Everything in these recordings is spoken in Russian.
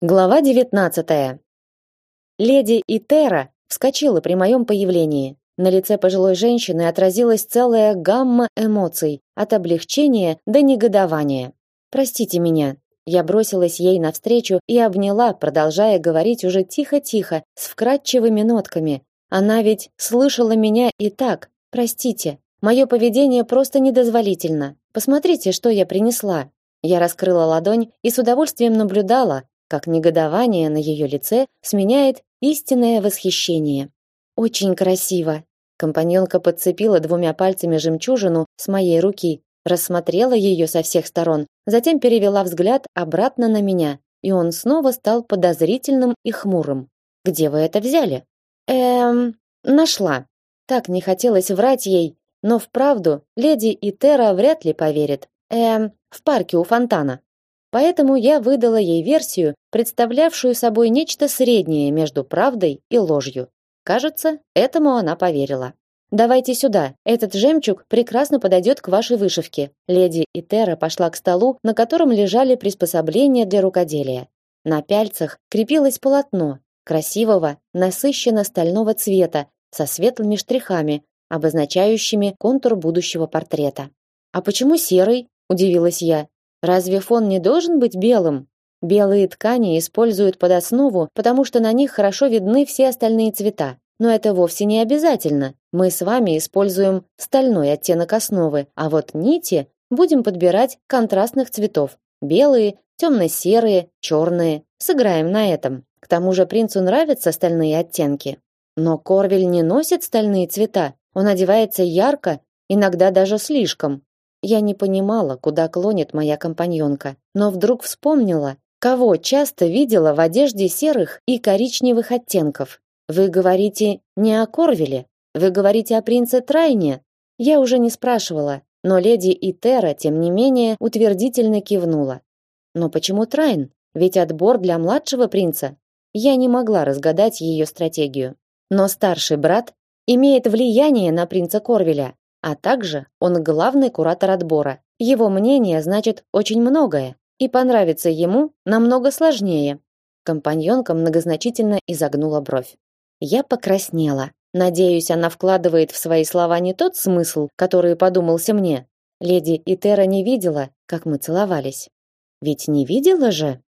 Глава 19. Леди Итера вскочила при моем появлении. На лице пожилой женщины отразилась целая гамма эмоций, от облегчения до негодования. Простите меня. Я бросилась ей навстречу и обняла, продолжая говорить уже тихо-тихо, с вкрадчивыми нотками. Она ведь слышала меня и так. Простите. Мое поведение просто недозволительно. Посмотрите, что я принесла. Я раскрыла ладонь и с удовольствием наблюдала, как негодование на ее лице сменяет истинное восхищение. Очень красиво. Компаньонка подцепила двумя пальцами жемчужину с моей руки, рассмотрела ее со всех сторон, затем перевела взгляд обратно на меня, и он снова стал подозрительным и хмурым. Где вы это взяли? Эм, нашла. Так не хотелось врать ей, но вправду леди Итера вряд ли поверит. Эм, в парке у фонтана. Поэтому я выдала ей версию, представлявшую собой нечто среднее между правдой и ложью. Кажется, этому она поверила. Давайте сюда. Этот жемчуг прекрасно подойдет к вашей вышивке. Леди Итера пошла к столу, на котором лежали приспособления для рукоделия. На пяльцах крепилось полотно красивого, насыщенно стального цвета со светлыми штрихами, обозначающими контур будущего портрета. А почему серый? удивилась я. Разве фон не должен быть белым? Белые ткани используют под основу, потому что на них хорошо видны все остальные цвета. Но это вовсе не обязательно. Мы с вами используем стальной оттенок основы, а вот нити будем подбирать контрастных цветов: белые, темно-серые, черные. Сыграем на этом. К тому же принцу нравятся стальные оттенки. Но Корвель не носит стальные цвета. Он одевается ярко, иногда даже слишком. Я не понимала, куда клонит моя компаньонка, но вдруг вспомнила, кого часто видела в одежде серых и коричневых оттенков. Вы говорите не о Корвеле, вы говорите о принце Трайне. Я уже не спрашивала, но леди Итера тем не менее утвердительно кивнула. Но почему Трайн? Ведь отбор для младшего принца. Я не могла разгадать ее стратегию. Но старший брат имеет влияние на принца Корвеля, а также он главный куратор отбора. Его мнение значит очень многое, и понравиться ему намного сложнее. Компаньонка многозначительно изогнула бровь. Я покраснела. Надеюсь, она вкладывает в свои слова не тот смысл, который подумался мне. Леди Итера не видела, как мы целовались. Ведь не видела же.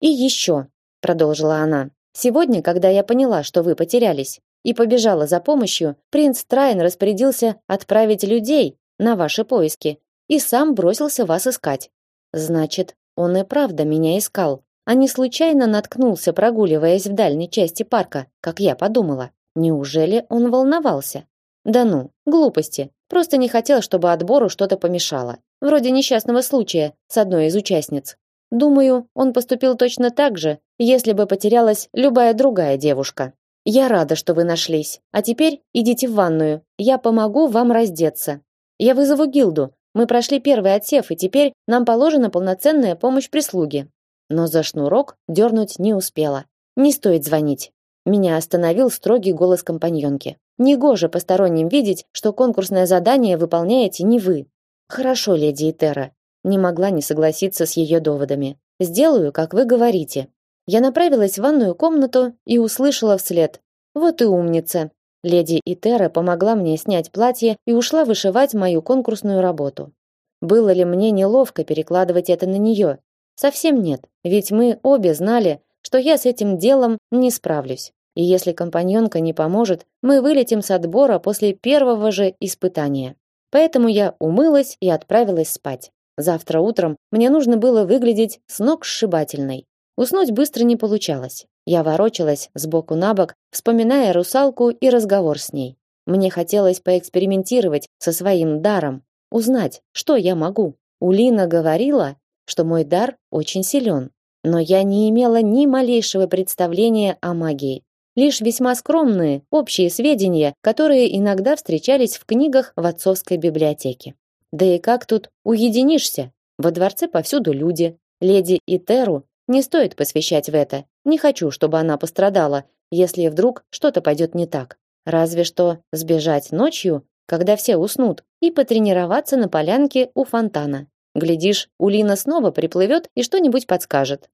И еще, продолжила она. Сегодня, когда я поняла, что вы потерялись, и побежала за помощью, принц Трайн распорядился отправить людей на ваши поиски и сам бросился вас искать. Значит, он и правда меня искал, а не случайно наткнулся, прогуливаясь в дальней части парка, как я подумала. Неужели он волновался? Да ну, глупости. Просто не хотел, чтобы отбору что-то помешало. Вроде несчастного случая с одной из участниц. Думаю, он поступил точно так же, если бы потерялась любая другая девушка. Я рада, что вы нашлись. А теперь идите в ванную. Я помогу вам раздеться. Я вызову гилду. Мы прошли первый отсев, и теперь нам положена полноценная помощь прислуги. Но за шнурок дернуть не успела. Не стоит звонить. Меня остановил строгий голос компаньонки. Негоже посторонним видеть, что конкурсное задание выполняете не вы. Хорошо, леди Итера. Не могла не согласиться с ее доводами. Сделаю, как вы говорите. Я направилась в ванную комнату и услышала вслед: "Вот и умница". Леди Итера помогла мне снять платье и ушла вышивать мою конкурсную работу. Было ли мне неловко перекладывать это на нее? Совсем нет, ведь мы обе знали, что я с этим делом не справлюсь. И если компаньонка не поможет, мы вылетим с отбора после первого же испытания. Поэтому я умылась и отправилась спать. Завтра утром мне нужно было выглядеть с ног сшибательной. Уснуть быстро не получалось. Я ворочалась с боку на бок, вспоминая русалку и разговор с ней. Мне хотелось поэкспериментировать со своим даром, узнать, что я могу. Улина говорила, что мой дар очень силен, но я не имела ни малейшего представления о магии. Лишь весьма скромные, общие сведения, которые иногда встречались в книгах в отцовской библиотеке. Да и как тут уединишься? Во дворце повсюду люди. Леди Итеру не стоит посвящать в это. Не хочу, чтобы она пострадала, если вдруг что-то пойдет не так. Разве что сбежать ночью, когда все уснут, и потренироваться на полянке у фонтана. Глядишь, Улина снова приплывет и что-нибудь подскажет.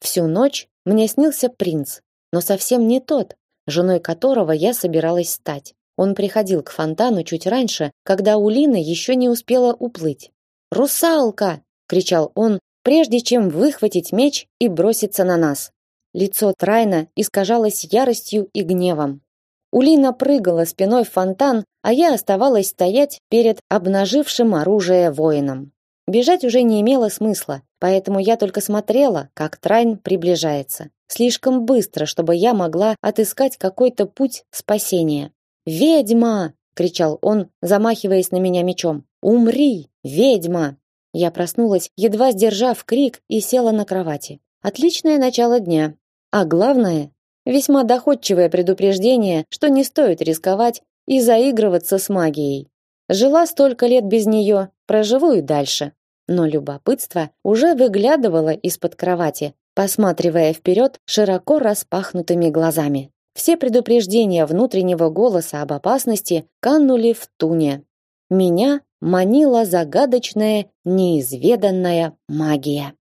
Всю ночь Мне снился принц, но совсем не тот, женой которого я собиралась стать. Он приходил к фонтану чуть раньше, когда Улина еще не успела уплыть. «Русалка!» — кричал он, прежде чем выхватить меч и броситься на нас. Лицо Трайна искажалось яростью и гневом. Улина прыгала спиной в фонтан, а я оставалась стоять перед обнажившим оружие воином. Бежать уже не имело смысла, поэтому я только смотрела, как Трайн приближается. Слишком быстро, чтобы я могла отыскать какой-то путь спасения. «Ведьма!» — кричал он, замахиваясь на меня мечом. «Умри, ведьма!» Я проснулась, едва сдержав крик, и села на кровати. Отличное начало дня. А главное, весьма доходчивое предупреждение, что не стоит рисковать и заигрываться с магией. Жила столько лет без нее, проживу и дальше. Но любопытство уже выглядывало из-под кровати, посматривая вперед широко распахнутыми глазами. Все предупреждения внутреннего голоса об опасности канули в туне. Меня манила загадочная, неизведанная магия.